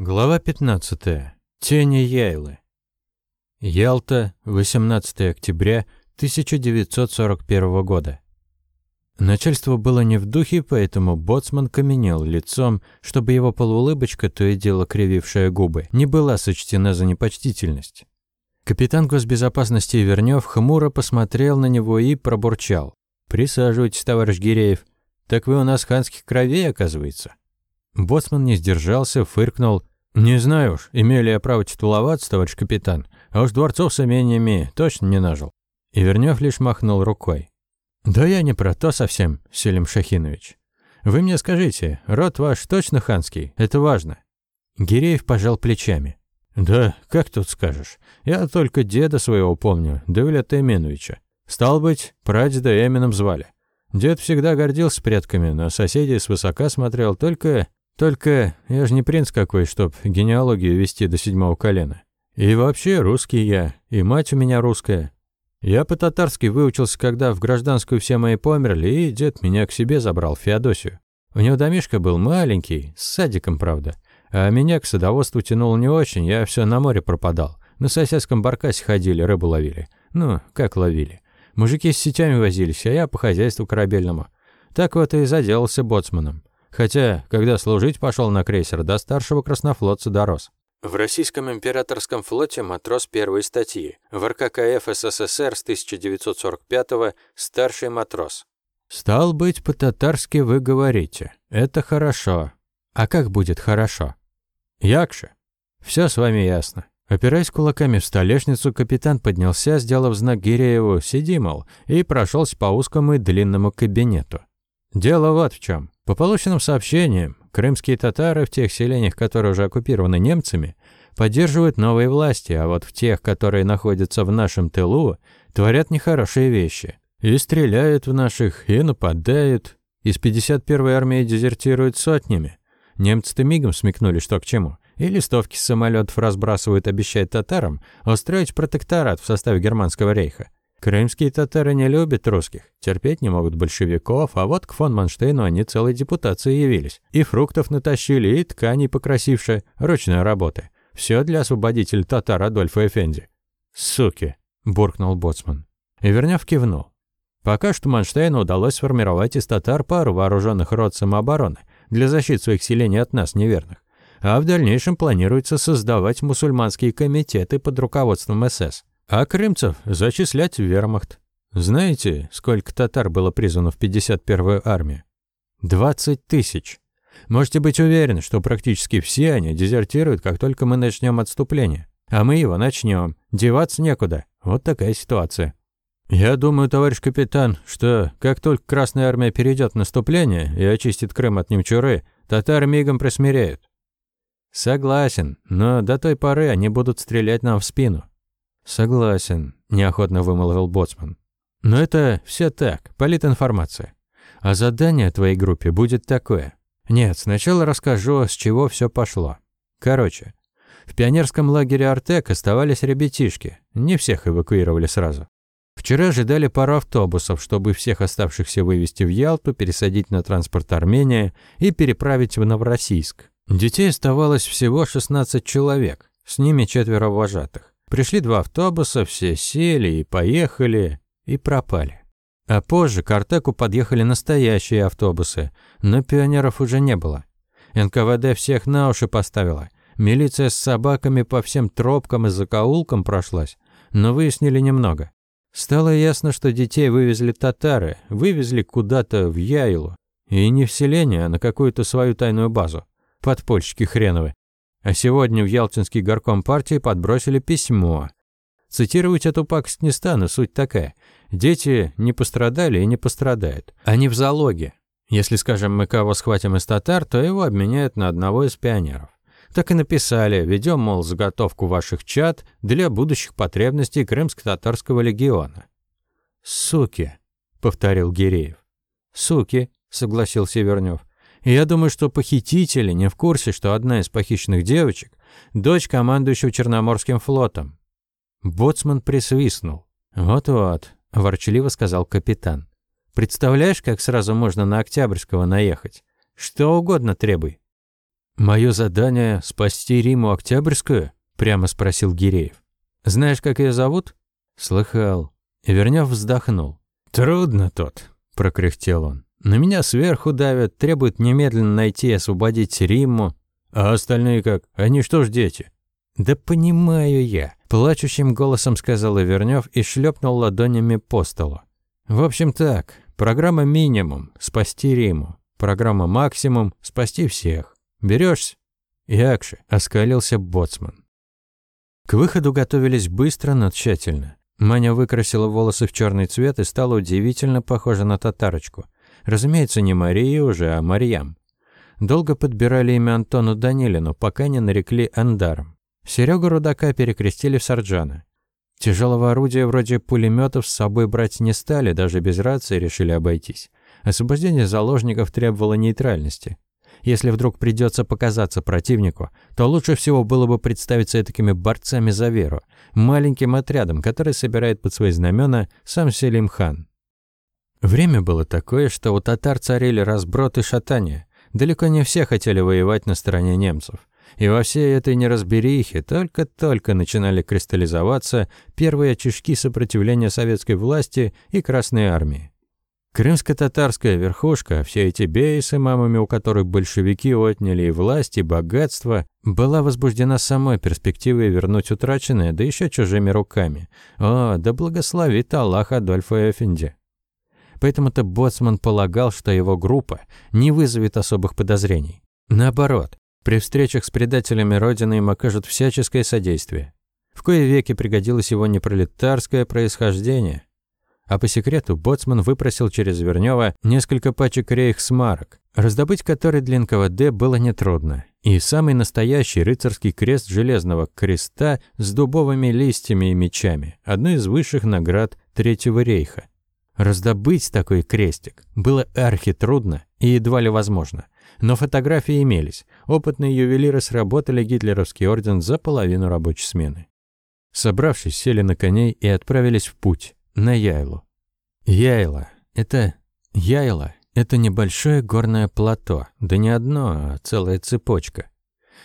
Глава 15. Тени Яйлы. Ялта, 18 октября 1941 года. Начальство было не в духе, поэтому боцман каменел лицом, чтобы его полуулыбочка, то и дело кривившая губы, не была сочтена за непочтительность. Капитан госбезопасности Вернёв хмуро посмотрел на него и пробурчал. «Присаживайтесь, товарищ Гиреев. Так вы у нас ханских кровей, оказывается». Боцман не сдержался, фыркнул. «Не знаю уж, имею ли я право титуловаться, товарищ капитан, а уж дворцов с имениями точно не нажил». И Вернёв лишь махнул рукой. «Да я не про то совсем, Селим Шахинович. Вы мне скажите, род ваш точно ханский? Это важно». Гиреев пожал плечами. «Да, как тут скажешь. Я только деда своего помню, Давлета Эминовича. Стал быть, прадеда Эмином звали. Дед всегда гордился предками, на соседей свысока смотрел, только только я же не принц какой, чтоб генеалогию вести до седьмого колена. И вообще русский я, и мать у меня русская. Я по-татарски выучился, когда в гражданскую все мои померли, и дед меня к себе забрал, Феодосию. У него домишка был маленький, с садиком, правда. А меня к садоводству тянул не очень, я все на море пропадал. На соседском баркасе ходили, рыбу ловили. Ну, как ловили. Мужики с сетями возились, а я по хозяйству корабельному. Так вот и заделался боцманом. Хотя, когда служить пошел на крейсер, до старшего краснофлотца дорос. В Российском императорском флоте матрос первой статьи. В РККФ СССР с 1945-го старший матрос. «Стал быть, по-татарски вы говорите. Это хорошо. А как будет хорошо?» «Якше. Все с вами ясно». Опираясь кулаками в столешницу, капитан поднялся, сделав знак Гирееву «Сиди, мол», и прошелся по узкому и длинному кабинету. Дело вот в чем. По полученным сообщениям, крымские татары в тех селениях, которые уже оккупированы немцами, поддерживают новые власти, а вот в тех, которые находятся в нашем тылу, творят нехорошие вещи. И стреляют в наших, и нападают. Из 51-й армии дезертируют сотнями. Немцы-то мигом смекнули, что к чему. И листовки с самолетов разбрасывают, обещая татарам устроить протекторат в составе Германского рейха. Крымские татары не любят русских, терпеть не могут большевиков, а вот к фон Манштейну они целой депутацией явились. И фруктов натащили, и тканей покрасившие, ручной работы. Все для освободителя татар Адольфа Эфенди. «Суки!» – буркнул боцман. И Верняв кивнул. Пока что Манштейну удалось сформировать из татар пару вооруженных род самообороны для защиты своих селений от нас неверных. А в дальнейшем планируется создавать мусульманские комитеты под руководством СС а крымцев зачислять в вермахт. Знаете, сколько татар было призвано в 51-ю армию? 20 тысяч. Можете быть уверены, что практически все они дезертируют, как только мы начнем отступление. А мы его начнем. Деваться некуда. Вот такая ситуация. Я думаю, товарищ капитан, что как только Красная Армия перейдет в наступление и очистит Крым от немчуры, татары мигом присмиреют. Согласен, но до той поры они будут стрелять нам в спину. «Согласен», – неохотно вымолвил Боцман. «Но это все так, политинформация. А задание твоей группе будет такое. Нет, сначала расскажу, с чего все пошло. Короче, в пионерском лагере «Артек» оставались ребятишки. Не всех эвакуировали сразу. Вчера ожидали пару автобусов, чтобы всех оставшихся вывести в Ялту, пересадить на транспорт Армения и переправить в Новороссийск. Детей оставалось всего 16 человек, с ними четверо вожатых. Пришли два автобуса, все сели и поехали, и пропали. А позже к Артеку подъехали настоящие автобусы, но пионеров уже не было. НКВД всех на уши поставила. Милиция с собаками по всем тропкам и закоулкам прошлась, но выяснили немного. Стало ясно, что детей вывезли татары, вывезли куда-то в Яйлу. И не в селение, а на какую-то свою тайную базу. Подпольщики хреновы. А сегодня в Ялтинский горком партии подбросили письмо. Цитировать эту пакость не стану, суть такая. Дети не пострадали и не пострадают. Они в залоге. Если, скажем, мы кого схватим из татар, то его обменяют на одного из пионеров. Так и написали, ведем, мол, заготовку ваших чат для будущих потребностей Крымско-Татарского легиона. «Суки», — повторил Гиреев. «Суки», — согласился Вернёв. Я думаю, что похитители не в курсе, что одна из похищенных девочек – дочь командующего Черноморским флотом. Боцман присвистнул. «Вот-вот», – ворчливо сказал капитан. «Представляешь, как сразу можно на Октябрьского наехать? Что угодно требуй». «Мое задание – спасти Риму Октябрьскую?» – прямо спросил Гиреев. «Знаешь, как ее зовут?» «Слыхал». Вернёв вздохнул. «Трудно тут», – прокряхтел он. «На меня сверху давят, требуют немедленно найти и освободить Римму. А остальные как? Они что ж дети?» «Да понимаю я», – плачущим голосом сказал Ивернёв и шлепнул ладонями по столу. «В общем так, программа минимум – спасти Риму. Программа максимум – спасти всех. Берёшься?» «Якши», – оскалился боцман. К выходу готовились быстро, но тщательно. Маня выкрасила волосы в черный цвет и стала удивительно похожа на татарочку. Разумеется, не Мария уже, а Марьям. Долго подбирали имя Антону Данилину, пока не нарекли Андаром. Серегу Рудака перекрестили в Сарджана. Тяжелого орудия вроде пулеметов с собой брать не стали, даже без рации решили обойтись. Освобождение заложников требовало нейтральности. Если вдруг придется показаться противнику, то лучше всего было бы представиться такими борцами за веру, маленьким отрядом, который собирает под свои знамена сам Селим хан. Время было такое, что у татар царили разброд и шатание. Далеко не все хотели воевать на стороне немцев. И во всей этой неразберихе только-только начинали кристаллизоваться первые очишки сопротивления советской власти и Красной армии. Крымско-татарская верхушка, все эти бейсы, мамами у которых большевики отняли и власть, и богатство, была возбуждена самой перспективой вернуть утраченное, да еще чужими руками. О, да благословит Аллах Адольфа Эфенди. Поэтому-то Боцман полагал, что его группа не вызовет особых подозрений. Наоборот, при встречах с предателями Родины им окажут всяческое содействие. В кое веки пригодилось его непролетарское происхождение. А по секрету Боцман выпросил через Вернёва несколько пачек рейхсмарок, раздобыть которые для НКВД было нетрудно. И самый настоящий рыцарский крест Железного Креста с дубовыми листьями и мечами, одной из высших наград Третьего рейха. Раздобыть такой крестик было архитрудно и едва ли возможно. Но фотографии имелись. Опытные ювелиры сработали гитлеровский орден за половину рабочей смены. Собравшись, сели на коней и отправились в путь на Яйлу. Яйла – это... Яйла – это небольшое горное плато, да не одно, а целая цепочка.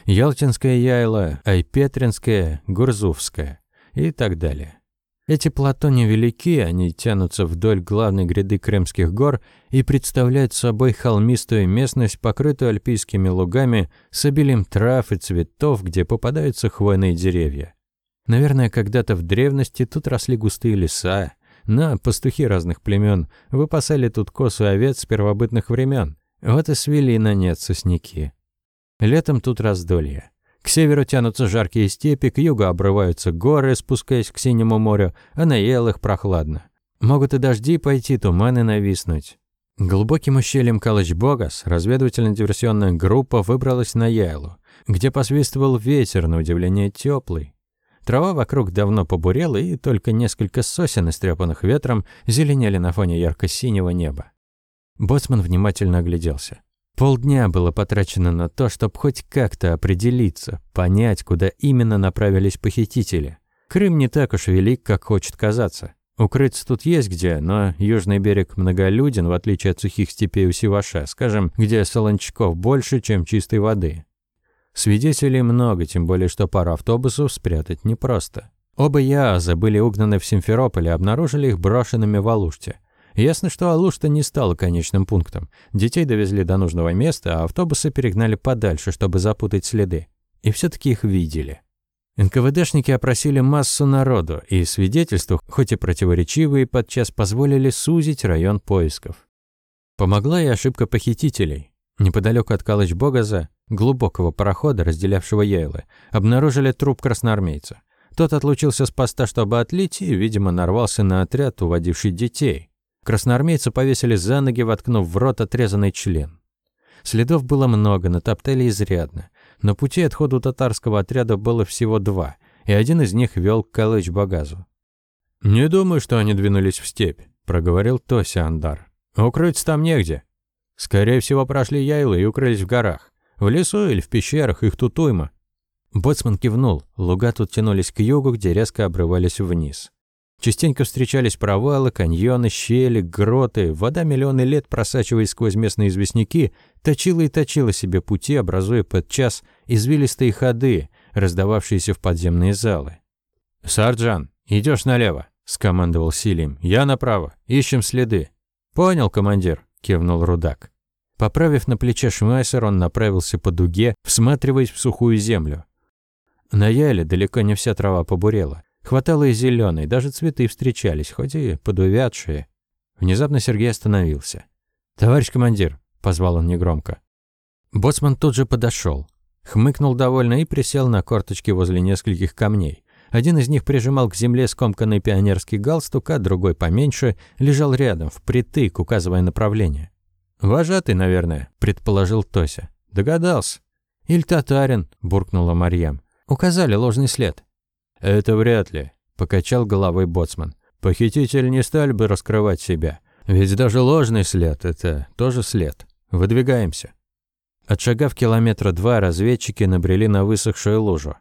Ялтинская Яйла, Айпетринская, Гурзувская и так далее. Эти плато невелики, они тянутся вдоль главной гряды Крымских гор и представляют собой холмистую местность, покрытую альпийскими лугами с обилием трав и цветов, где попадаются хвойные деревья. Наверное, когда-то в древности тут росли густые леса, но пастухи разных племен выпасали тут косу овец с первобытных времен. Вот и свели на нет сосняки. Летом тут раздолье. К северу тянутся жаркие степи, к югу обрываются горы, спускаясь к синему морю, а на елах прохладно. Могут и дожди пойти, туманы нависнуть. Глубоким ущельем Калыч-Богас разведывательно-диверсионная группа выбралась на Яйлу, где посвистывал ветер, на удивление теплый. Трава вокруг давно побурела, и только несколько сосен, истрепанных ветром, зеленели на фоне ярко-синего неба. Боцман внимательно огляделся. Полдня было потрачено на то, чтобы хоть как-то определиться, понять, куда именно направились похитители. Крым не так уж велик, как хочет казаться. Укрыться тут есть где, но южный берег многолюден, в отличие от сухих степей у Сиваша, скажем, где солончаков больше, чем чистой воды. Свидетелей много, тем более, что пару автобусов спрятать непросто. Оба Яаза были угнаны в Симферополе, обнаружили их брошенными в Алуште. Ясно, что Алушта не стала конечным пунктом. Детей довезли до нужного места, а автобусы перегнали подальше, чтобы запутать следы. И все таки их видели. НКВДшники опросили массу народу, и свидетельства, хоть и противоречивые, подчас позволили сузить район поисков. Помогла и ошибка похитителей. Неподалеку от Калыч-Богаза, глубокого парохода, разделявшего Яйлы, обнаружили труп красноармейца. Тот отлучился с поста, чтобы отлить, и, видимо, нарвался на отряд, уводивший детей. Красноармейца повесили за ноги, воткнув в рот отрезанный член. Следов было много, натоптали изрядно. На пути отходу татарского отряда было всего два, и один из них вел к Калыч-Багазу. «Не думаю, что они двинулись в степь», — проговорил Тося Андар. «Укрыться там негде. Скорее всего, прошли яйлы и укрылись в горах. В лесу или в пещерах, их тут уйма». Боцман кивнул. Луга тут тянулись к югу, где резко обрывались вниз. Частенько встречались провалы, каньоны, щели, гроты. Вода миллионы лет, просачиваясь сквозь местные известняки, точила и точила себе пути, образуя подчас извилистые ходы, раздававшиеся в подземные залы. «Сарджан, идешь налево», – скомандовал Силим. «Я направо. Ищем следы». «Понял, командир», – кивнул Рудак. Поправив на плече шмайсер, он направился по дуге, всматриваясь в сухую землю. На яле далеко не вся трава побурела. Хватало и зеленой, даже цветы встречались, хоть и подувядшие. Внезапно Сергей остановился. «Товарищ командир», – позвал он негромко. Боцман тут же подошел, хмыкнул довольно и присел на корточки возле нескольких камней. Один из них прижимал к земле скомканный пионерский галстук, а другой поменьше лежал рядом, впритык, указывая направление. «Вожатый, наверное», – предположил Тося. «Догадался». «Иль татарин», – буркнула Марьям. «Указали ложный след». «Это вряд ли», – покачал головой боцман. «Похититель не стали бы раскрывать себя. Ведь даже ложный след – это тоже след. Выдвигаемся». Отшагав километра два, разведчики набрели на высохшую лужу.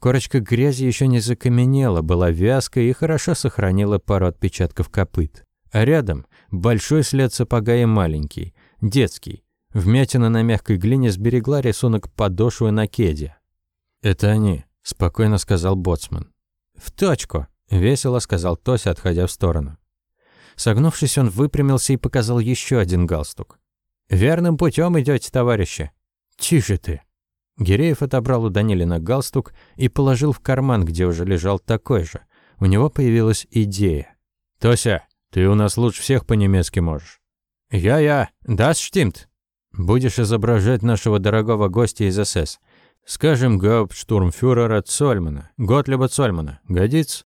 Корочка грязи еще не закаменела, была вязкой и хорошо сохранила пару отпечатков копыт. А рядом большой след сапога и маленький, детский. Вмятина на мягкой глине сберегла рисунок подошвы на кеде. «Это они», спокойно сказал боцман. В точку, весело сказал Тося, отходя в сторону. Согнувшись, он выпрямился и показал еще один галстук. Верным путем идете, товарищи. Тише ты. Гиреев отобрал у Данилина галстук и положил в карман, где уже лежал такой же. У него появилась идея. «Тося, ты у нас лучше всех по-немецки можешь». «Я-я, das stimmt». «Будешь изображать нашего дорогого гостя из СС. Скажем, гауптштурмфюрера Цольмана, Готлиба Цольмана. Годится?»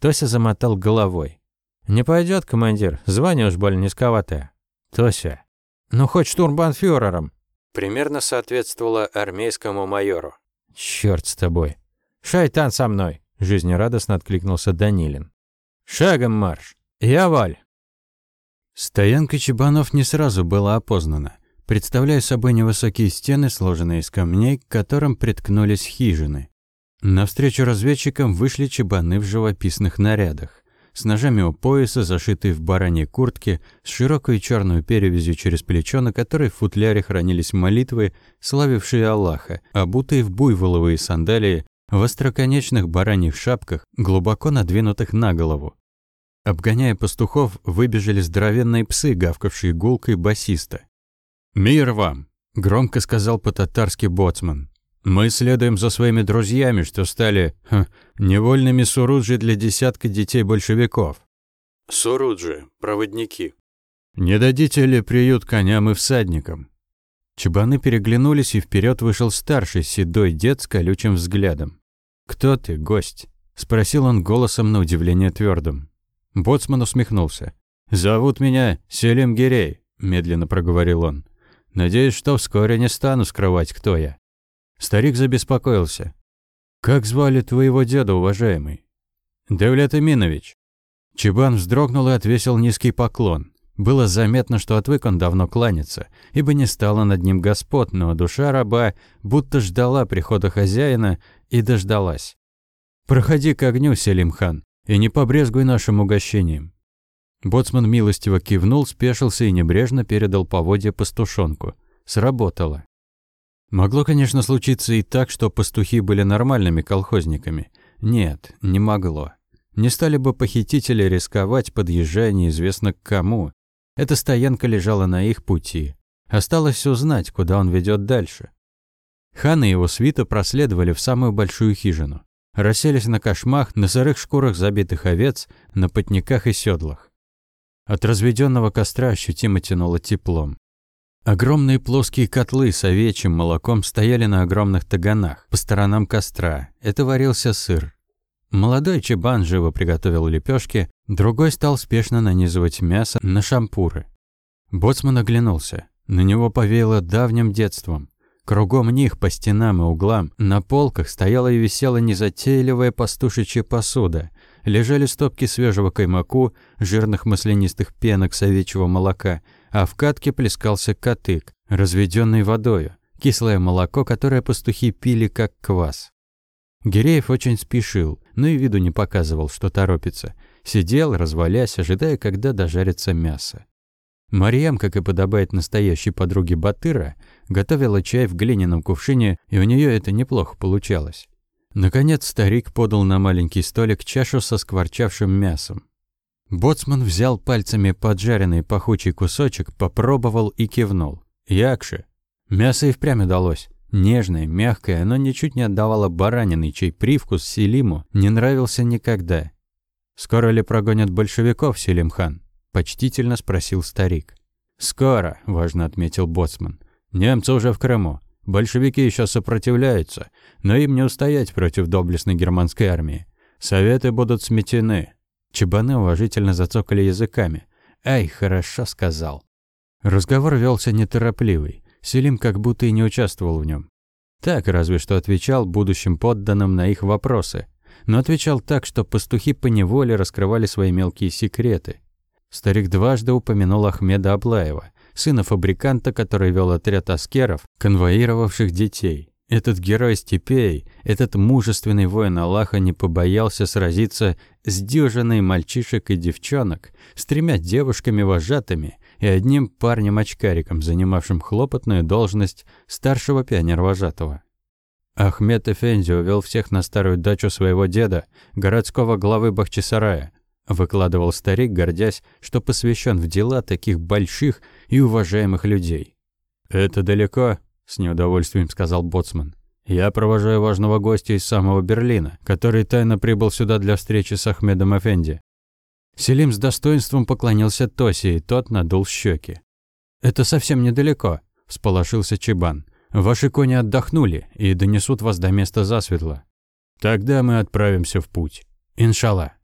Тося замотал головой. «Не пойдет, командир, звание уж больно низковатое». «Тося, ну хоть штурмбанфюрером». Примерно соответствовало армейскому майору. «Чёрт с тобой». «Шайтан со мной», – жизнерадостно откликнулся Данилин. «Шагом марш! Я Валь!» Стоянка чебанов не сразу была опознана представляя собой невысокие стены, сложенные из камней, к которым приткнулись хижины. Навстречу разведчикам вышли чебаны в живописных нарядах. С ножами у пояса, зашитые в бараньей куртке, с широкой черной перевязью через плечо, на которой в футляре хранились молитвы, славившие Аллаха, обутые в буйволовые сандалии, в остроконечных бараньих шапках, глубоко надвинутых на голову. Обгоняя пастухов, выбежали здоровенные псы, гавкавшие гулкой басиста. «Мир вам!» – громко сказал по-татарски боцман. «Мы следуем за своими друзьями, что стали ха, невольными суруджи для десятка детей большевиков». «Суруджи, проводники». «Не дадите ли приют коням и всадникам?» Чебаны переглянулись, и вперед вышел старший седой дед с колючим взглядом. «Кто ты, гость?» – спросил он голосом на удивление твердым. Боцман усмехнулся. «Зовут меня Селим Гирей», – медленно проговорил он. Надеюсь, что вскоре не стану скрывать, кто я». Старик забеспокоился. «Как звали твоего деда, уважаемый?» «Девлет Эминович». Чебан вздрогнул и отвесил низкий поклон. Было заметно, что отвык он давно кланяться, ибо не стало над ним господ, но душа раба будто ждала прихода хозяина и дождалась. «Проходи к огню, Селимхан, и не побрезгуй нашим угощением. Боцман милостиво кивнул, спешился и небрежно передал поводья пастушонку. Сработало. Могло, конечно, случиться и так, что пастухи были нормальными колхозниками. Нет, не могло. Не стали бы похитители рисковать, подъезжая неизвестно к кому. Эта стоянка лежала на их пути. Осталось узнать, куда он ведет дальше. Хан и его свита проследовали в самую большую хижину. Расселись на кошмах, на сырых шкурах забитых овец, на потниках и седлах. От разведенного костра ощутимо тянуло теплом. Огромные плоские котлы с овечьим молоком стояли на огромных таганах по сторонам костра. Это варился сыр. Молодой чебан живо приготовил лепешки, другой стал спешно нанизывать мясо на шампуры. Боцман оглянулся. На него повеяло давним детством. Кругом них, по стенам и углам, на полках стояла и висела незатейливая пастушечья посуда, лежали стопки свежего каймаку, жирных маслянистых пенок с овечьего молока, а в катке плескался котык, разведенный водою, кислое молоко, которое пастухи пили как квас. Гиреев очень спешил, но и виду не показывал, что торопится. Сидел, развалясь, ожидая, когда дожарится мясо. Марьям, как и подобает настоящей подруге Батыра, готовила чай в глиняном кувшине, и у нее это неплохо получалось. Наконец старик подал на маленький столик чашу со скворчавшим мясом. Боцман взял пальцами поджаренный пахучий кусочек, попробовал и кивнул. Якше. Мясо и впрямь удалось. Нежное, мягкое, оно ничуть не отдавало баранины, чей привкус Селиму не нравился никогда. «Скоро ли прогонят большевиков, Селимхан?» – почтительно спросил старик. «Скоро», – важно отметил Боцман. «Немцы уже в Крыму. Большевики еще сопротивляются, но им не устоять против доблестной германской армии. Советы будут сметены». Чебаны уважительно зацокали языками. «Ай, хорошо сказал». Разговор велся неторопливый. Селим как будто и не участвовал в нем. Так разве что отвечал будущим подданным на их вопросы. Но отвечал так, что пастухи поневоле раскрывали свои мелкие секреты. Старик дважды упомянул Ахмеда Аблаева, сына фабриканта, который вел отряд аскеров, конвоировавших детей. Этот герой степей, этот мужественный воин Аллаха не побоялся сразиться с дюжиной мальчишек и девчонок, с тремя девушками-вожатыми и одним парнем-очкариком, занимавшим хлопотную должность старшего пионер-вожатого. Ахмед Эфенди увел всех на старую дачу своего деда, городского главы Бахчисарая, выкладывал старик, гордясь, что посвящен в дела таких больших и уважаемых людей. «Это далеко», – с неудовольствием сказал Боцман. «Я провожаю важного гостя из самого Берлина, который тайно прибыл сюда для встречи с Ахмедом Эфенди. Селим с достоинством поклонился Тосе, и тот надул щеки. «Это совсем недалеко», – всполошился Чебан. «Ваши кони отдохнули и донесут вас до места засветло. Тогда мы отправимся в путь. Иншалла».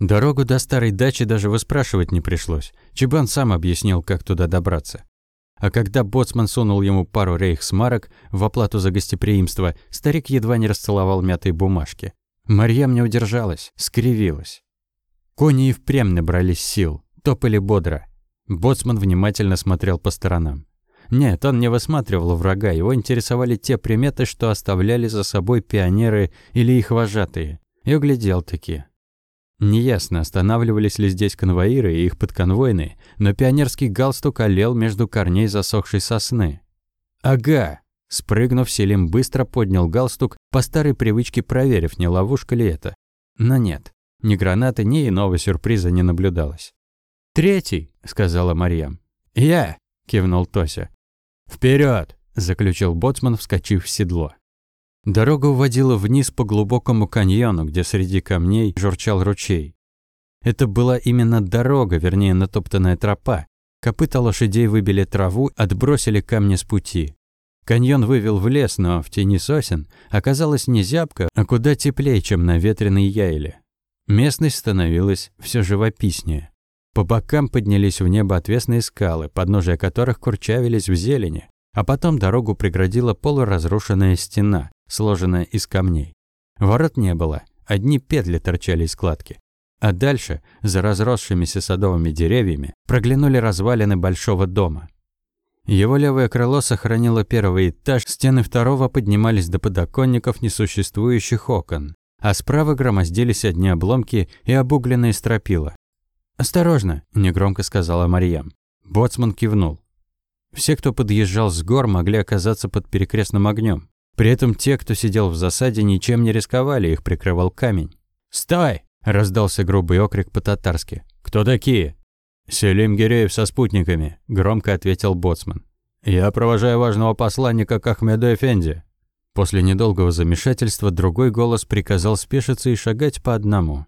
Дорогу до старой дачи даже выспрашивать не пришлось. Чебан сам объяснил, как туда добраться. А когда боцман сунул ему пару рейхсмарок в оплату за гостеприимство, старик едва не расцеловал мятые бумажки. Марьям не удержалась, скривилась. Кони и впрямь набрались сил, топали бодро. Боцман внимательно смотрел по сторонам. Нет, он не высматривал врага, его интересовали те приметы, что оставляли за собой пионеры или их вожатые. И углядел такие. Неясно, останавливались ли здесь конвоиры и их подконвойные, но пионерский галстук олел между корней засохшей сосны. «Ага!» Спрыгнув, Селим быстро поднял галстук, по старой привычке проверив, не ловушка ли это. Но нет. Ни гранаты, ни иного сюрприза не наблюдалось. «Третий», — сказала Марьям. «Я», — кивнул Тося. «Вперед!» — заключил боцман, вскочив в седло. Дорога уводила вниз по глубокому каньону, где среди камней журчал ручей. Это была именно дорога, вернее, натоптанная тропа. Копыта лошадей выбили траву, отбросили камни с пути. Каньон вывел в лес, но в тени сосен оказалось не зябко, а куда теплее, чем на ветреной яйле. Местность становилась все живописнее. По бокам поднялись в небо отвесные скалы, подножия которых курчавились в зелени, а потом дорогу преградила полуразрушенная стена, сложенная из камней. Ворот не было, одни петли торчали из кладки. А дальше, за разросшимися садовыми деревьями, проглянули развалины большого дома. Его левое крыло сохранило первый этаж, стены второго поднимались до подоконников несуществующих окон а справа громоздились одни обломки и обугленные стропила. «Осторожно!» – негромко сказала Марьям. Боцман кивнул. Все, кто подъезжал с гор, могли оказаться под перекрестным огнем. При этом те, кто сидел в засаде, ничем не рисковали, их прикрывал камень. «Стой!» – раздался грубый окрик по-татарски. «Кто такие?» «Селим Гиреев со спутниками», – громко ответил Боцман. «Я провожаю важного посланника к Ахмеду Эфенди. После недолгого замешательства другой голос приказал спешиться и шагать по одному.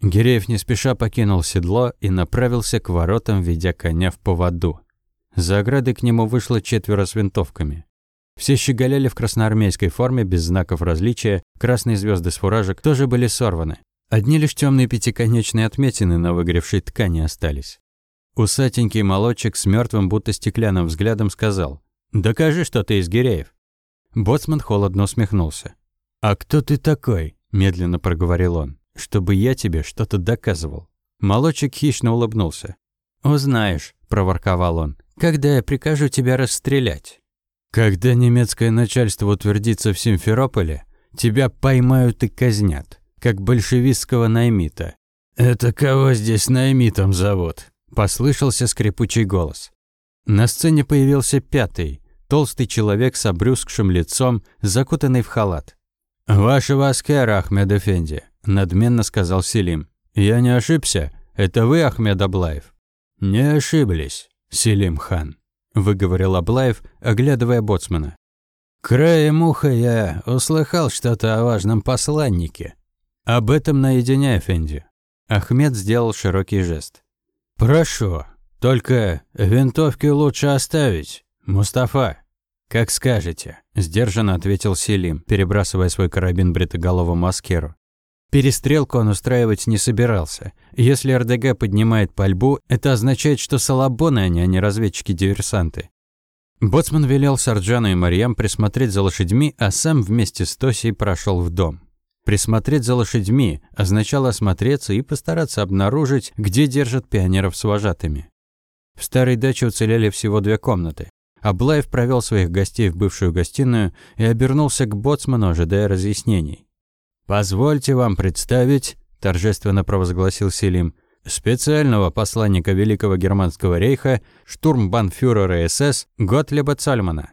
Гиреев не спеша покинул седло и направился к воротам, ведя коня в поводу. За оградой к нему вышло четверо с винтовками. Все щеголяли в красноармейской форме, без знаков различия, красные звезды с фуражек тоже были сорваны. Одни лишь темные пятиконечные отметины на выгоревшей ткани остались. Усатенький молодчик с мертвым, будто стеклянным взглядом сказал «Докажи, что ты из Гиреев». Боцман холодно усмехнулся. «А кто ты такой?» – медленно проговорил он. «Чтобы я тебе что-то доказывал». Молодчик хищно улыбнулся. «Узнаешь», – проворковал он, – «когда я прикажу тебя расстрелять». «Когда немецкое начальство утвердится в Симферополе, тебя поймают и казнят, как большевистского наймита. «Это кого здесь наймитом зовут?» – послышался скрипучий голос. На сцене появился пятый, толстый человек с обрюзгшим лицом, закутанный в халат. «Вашего аскера, Ахмед Эфенди», – надменно сказал Селим. «Я не ошибся? Это вы, Ахмед Аблаев?» «Не ошиблись, Селим хан», – выговорил Аблаев, оглядывая боцмана. «Краем уха я услыхал что-то о важном посланнике. Об этом наедине, Эфенди». Ахмед сделал широкий жест. «Прошу, только винтовки лучше оставить, Мустафа». «Как скажете», – сдержанно ответил Селим, перебрасывая свой карабин бритоголовому аскеру. Перестрелку он устраивать не собирался. Если РДГ поднимает пальбу, это означает, что салабоны они, а не разведчики-диверсанты. Боцман велел Сарджану и Марьям присмотреть за лошадьми, а сам вместе с Тосей прошел в дом. Присмотреть за лошадьми означало осмотреться и постараться обнаружить, где держат пионеров с вожатыми. В старой даче уцелели всего две комнаты. Аблаев провел своих гостей в бывшую гостиную и обернулся к боцману, ожидая разъяснений. «Позвольте вам представить», – торжественно провозгласил Селим, специального посланника Великого Германского рейха, штурмбанфюрера СС Готлеба Цальмана.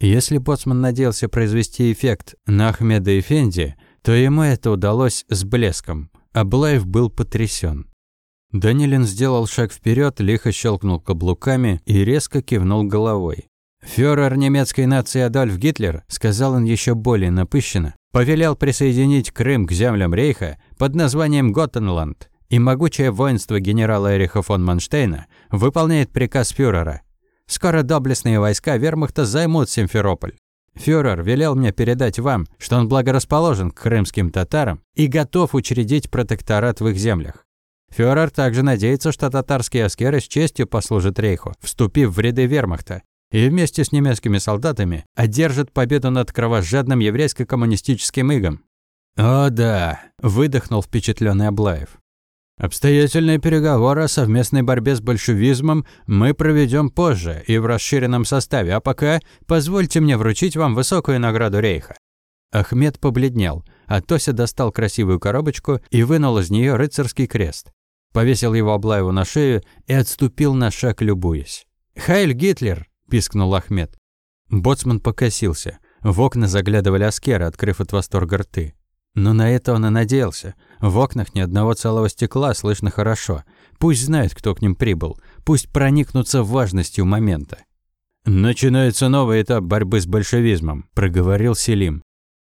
Если боцман надеялся произвести эффект на Ахмеда Эфенди, то ему это удалось с блеском. Аблаев был потрясен. Данилин сделал шаг вперед, лихо щелкнул каблуками и резко кивнул головой. «Фюрер немецкой нации Адольф Гитлер», – сказал он еще более напыщенно, повелел присоединить Крым к землям Рейха под названием Готтенланд, и могучее воинство генерала Эриха фон Манштейна выполняет приказ фюрера. Скоро доблестные войска вермахта займут Симферополь. Фюрер велел мне передать вам, что он благорасположен к крымским татарам и готов учредить протекторат в их землях. Фюрер также надеется, что татарские аскеры с честью послужат рейху, вступив в ряды вермахта, и вместе с немецкими солдатами одержит победу над кровожадным еврейско-коммунистическим игом. «О да», – выдохнул впечатленный Аблаев. «Обстоятельные переговоры о совместной борьбе с большевизмом мы проведем позже и в расширенном составе, а пока позвольте мне вручить вам высокую награду Рейха». Ахмед побледнел, а Тося достал красивую коробочку и вынул из нее рыцарский крест. Повесил его Аблаеву на шею и отступил на шаг, любуясь. «Хайль Гитлер!» Пискнул Ахмед. Боцман покосился. В окна заглядывали аскеры, открыв от восторга рты. Но на это он и надеялся. В окнах ни одного целого стекла слышно хорошо. Пусть знают, кто к ним прибыл. Пусть проникнутся важностью момента. «Начинается новый этап борьбы с большевизмом», – проговорил Селим.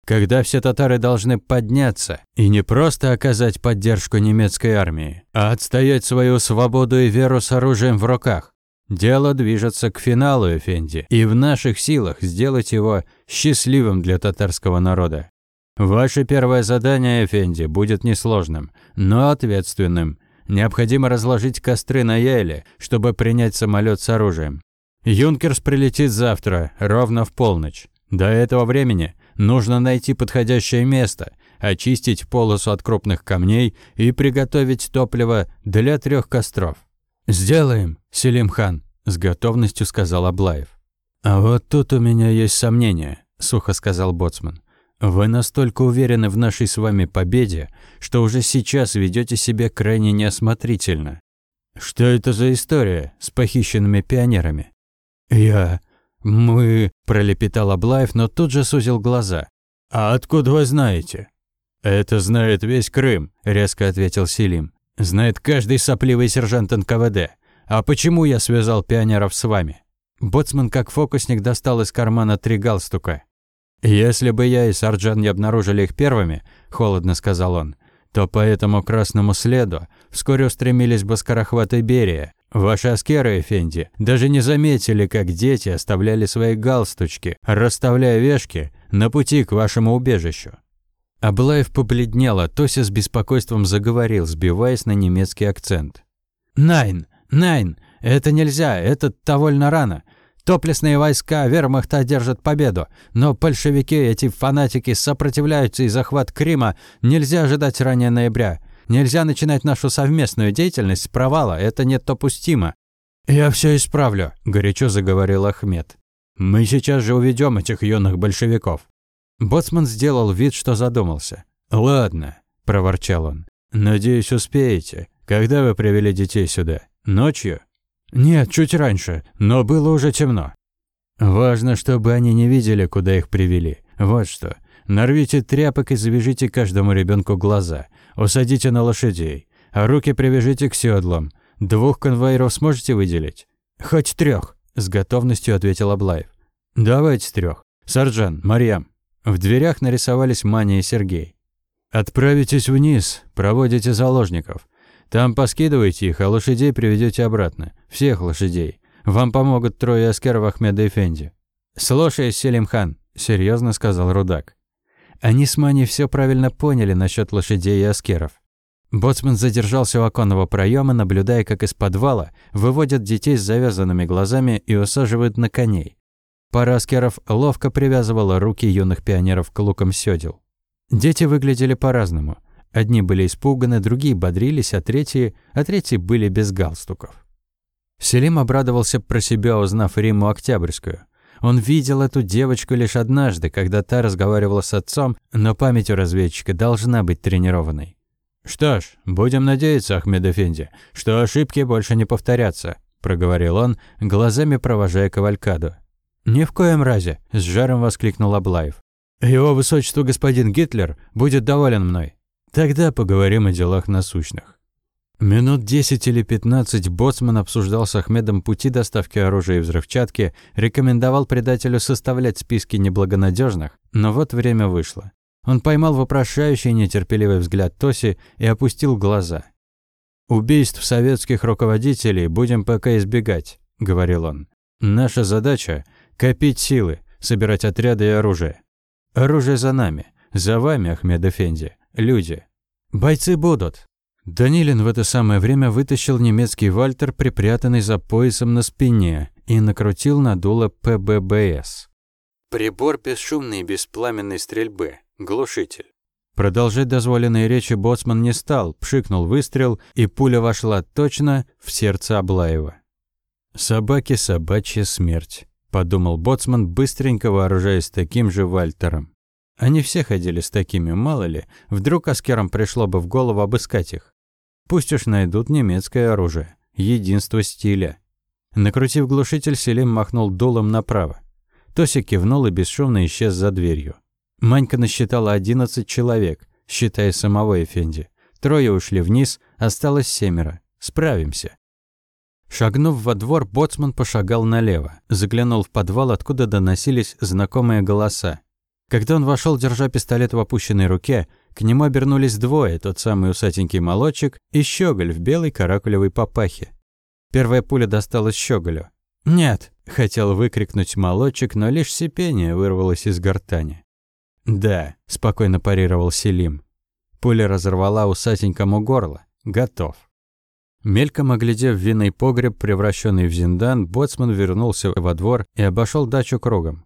«Когда все татары должны подняться и не просто оказать поддержку немецкой армии, а отстоять свою свободу и веру с оружием в руках. Дело движется к финалу, Эфенди, и в наших силах сделать его счастливым для татарского народа. Ваше первое задание, Эфенди, будет несложным, но ответственным. Необходимо разложить костры на Яйле, чтобы принять самолет с оружием. Юнкерс прилетит завтра, ровно в полночь. До этого времени нужно найти подходящее место, очистить полосу от крупных камней и приготовить топливо для трех костров. «Сделаем, Селим хан», – с готовностью сказал Аблаев. «А вот тут у меня есть сомнения», – сухо сказал Боцман. «Вы настолько уверены в нашей с вами победе, что уже сейчас ведете себя крайне неосмотрительно. Что это за история с похищенными пионерами?» «Я... мы...» – пролепетал Аблаев, но тут же сузил глаза. «А откуда вы знаете?» «Это знает весь Крым», – резко ответил Селим. Знает каждый сопливый сержант НКВД. А почему я связал пионеров с вами? Боцман как фокусник достал из кармана три галстука. «Если бы я и Сарджан не обнаружили их первыми», – холодно сказал он, – «то по этому красному следу вскоре устремились бы скорохваты Берия. Ваши аскеры, Эфенди, даже не заметили, как дети оставляли свои галстучки, расставляя вешки на пути к вашему убежищу. Аблаев побледнел, а Тося с беспокойством заговорил, сбиваясь на немецкий акцент. «Найн! Найн! Это нельзя! Это довольно рано! Топлесные войска вермахта одержат победу, но большевики, эти фанатики, сопротивляются и захват Крыма нельзя ожидать ранее ноября. Нельзя начинать нашу совместную деятельность с провала, это недопустимо». «Я все исправлю», – горячо заговорил Ахмед. «Мы сейчас же уведем этих юных большевиков. Боцман сделал вид, что задумался. «Ладно», – проворчал он. «Надеюсь, успеете. Когда вы привели детей сюда? Ночью?» «Нет, чуть раньше, но было уже темно». «Важно, чтобы они не видели, куда их привели. Вот что. Нарвите тряпок и завяжите каждому ребенку глаза. Усадите на лошадей. А руки привяжите к седлам. Двух конвоиров сможете выделить?» «Хоть трех, с готовностью ответил Аблаев. «Давайте трех. Сарджан, Марьям». В дверях нарисовались Маня и Сергей. «Отправитесь вниз, проводите заложников. Там поскидывайте их, а лошадей приведете обратно. Всех лошадей. Вам помогут трое аскеров Ахмеда и Фенди». «Слушаюсь, Селимхан», – серьезно сказал Рудак. Они с Маней все правильно поняли насчет лошадей и аскеров. Боцман задержался у оконного проема, наблюдая, как из подвала выводят детей с завязанными глазами и усаживают на коней. Пара аскеров ловко привязывала руки юных пионеров к лукам сёдел. Дети выглядели по-разному. Одни были испуганы, другие бодрились, а третьи, а третьи были без галстуков. Селим обрадовался про себя, узнав Риму Октябрьскую. Он видел эту девочку лишь однажды, когда та разговаривала с отцом, но память у разведчика должна быть тренированной. «Что ж, будем надеяться, Ахмед Эфенди, что ошибки больше не повторятся», – проговорил он, глазами провожая кавалькаду. «Ни в коем разе!» – с жаром воскликнул Аблаев. «Его высочество господин Гитлер будет доволен мной. Тогда поговорим о делах насущных». Минут 10 или 15 Боцман обсуждал с Ахмедом пути доставки оружия и взрывчатки, рекомендовал предателю составлять списки неблагонадежных, но вот время вышло. Он поймал вопрошающий нетерпеливый взгляд Тоси и опустил глаза. «Убийств советских руководителей будем пока избегать», – говорил он. «Наша задача – копить силы, собирать отряды и оружие. Оружие за нами, за вами, Ахмед Эфенди, люди. Бойцы будут, Данилин в это самое время вытащил немецкий вальтер, припрятанный за поясом на спине, и накрутил на дуло ПББС. Прибор бесшумной беспламенной стрельбы. Глушитель. Продолжать дозволенные речи боцман не стал, пшикнул выстрел, и пуля вошла точно в сердце Аблаева. «Собаки собачья смерть», – подумал боцман, быстренько вооружаясь таким же вальтером. Они все ходили с такими, мало ли, вдруг аскерам пришло бы в голову обыскать их. Пусть уж найдут немецкое оружие. Единство стиля. Накрутив глушитель, Селим махнул дулом направо. Тося кивнул и бесшумно исчез за дверью. Манька насчитала 11 человек, считая самого Эфенди. Трое ушли вниз, осталось семеро. Справимся. Шагнув во двор, боцман пошагал налево, заглянул в подвал, откуда доносились знакомые голоса. Когда он вошел, держа пистолет в опущенной руке, к нему обернулись двое, тот самый усатенький молодчик и щеголь в белой каракулевой папахе. Первая пуля досталась щеголю. «Нет!» – хотел выкрикнуть молодчик, но лишь сипение вырвалось из гортани. «Да», – спокойно парировал Селим. Пуля разорвала усатенькому горло. Готов. Мельком оглядев винный погреб, превращенный в зиндан, боцман вернулся во двор и обошел дачу кругом.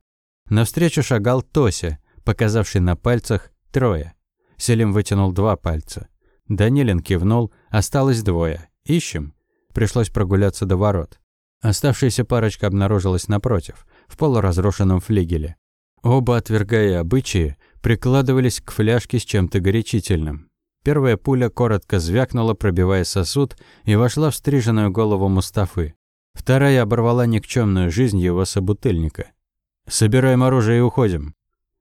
Навстречу шагал Тося, показавший на пальцах трое. Селим вытянул два пальца. Данилин кивнул, осталось двое. Ищем. Пришлось прогуляться до ворот. Оставшаяся парочка обнаружилась напротив, в полуразрушенном флигеле. Оба, отвергая обычаи, прикладывались к фляжке с чем-то горячительным. Первая пуля коротко звякнула, пробивая сосуд, и вошла в стриженную голову Мустафы. Вторая оборвала никчемную жизнь его собутыльника. «Собираем оружие и уходим»,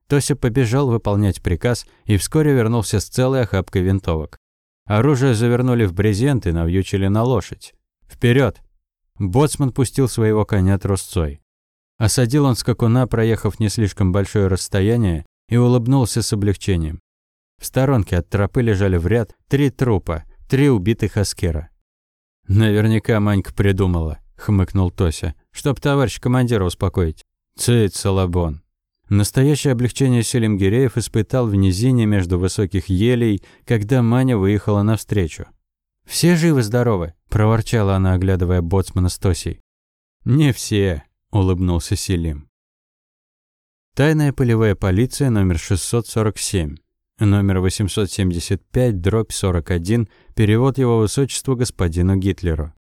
Тося побежал выполнять приказ и вскоре вернулся с целой охапкой винтовок. Оружие завернули в брезент и навьючили на лошадь. Вперед! Боцман пустил своего коня трусцой. Осадил он скакуна, проехав не слишком большое расстояние, и улыбнулся с облегчением. В сторонке от тропы лежали в ряд три трупа, три убитых аскера. «Наверняка Манька придумала», — хмыкнул Тося, «чтоб товарищ командира успокоить». «Цит, Салабон, Настоящее облегчение Селим Гиреев испытал в низине между высоких елей, когда Маня выехала навстречу. «Все живы-здоровы?» – проворчала она, оглядывая боцмана с Тосей. «Не все», – улыбнулся Селим. Тайная полевая полиция номер 647, номер 875, дробь 41, перевод его высочеству господину Гитлеру.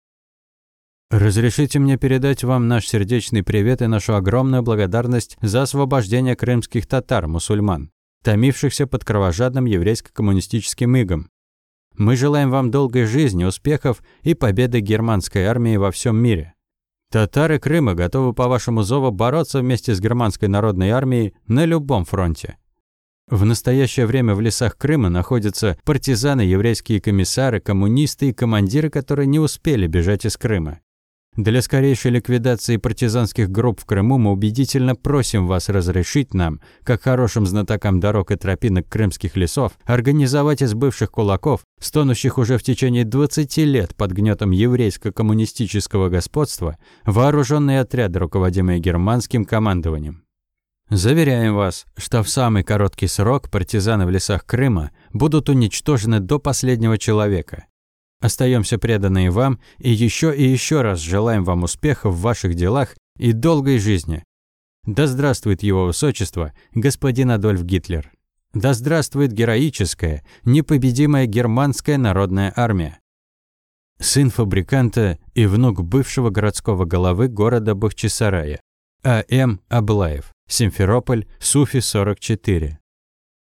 Разрешите мне передать вам наш сердечный привет и нашу огромную благодарность за освобождение крымских татар-мусульман, томившихся под кровожадным еврейско-коммунистическим игом. Мы желаем вам долгой жизни, успехов и победы германской армии во всем мире. Татары Крыма готовы по вашему зову бороться вместе с германской народной армией на любом фронте. В настоящее время в лесах Крыма находятся партизаны, еврейские комиссары, коммунисты и командиры, которые не успели бежать из Крыма. Для скорейшей ликвидации партизанских групп в Крыму мы убедительно просим вас разрешить нам, как хорошим знатокам дорог и тропинок крымских лесов, организовать из бывших кулаков, стонущих уже в течение 20 лет под гнетом еврейско-коммунистического господства, вооруженные отряды, руководимые германским командованием. Заверяем вас, что в самый короткий срок партизаны в лесах Крыма будут уничтожены до последнего человека. Остаемся преданные вам и еще и еще раз желаем вам успехов в ваших делах и долгой жизни. Да здравствует его высочество, господин Адольф Гитлер. Да здравствует героическая, непобедимая германская народная армия. Сын фабриканта и внук бывшего городского головы города Бахчисарая. А.М. Аблаев. Симферополь, Суфи 44.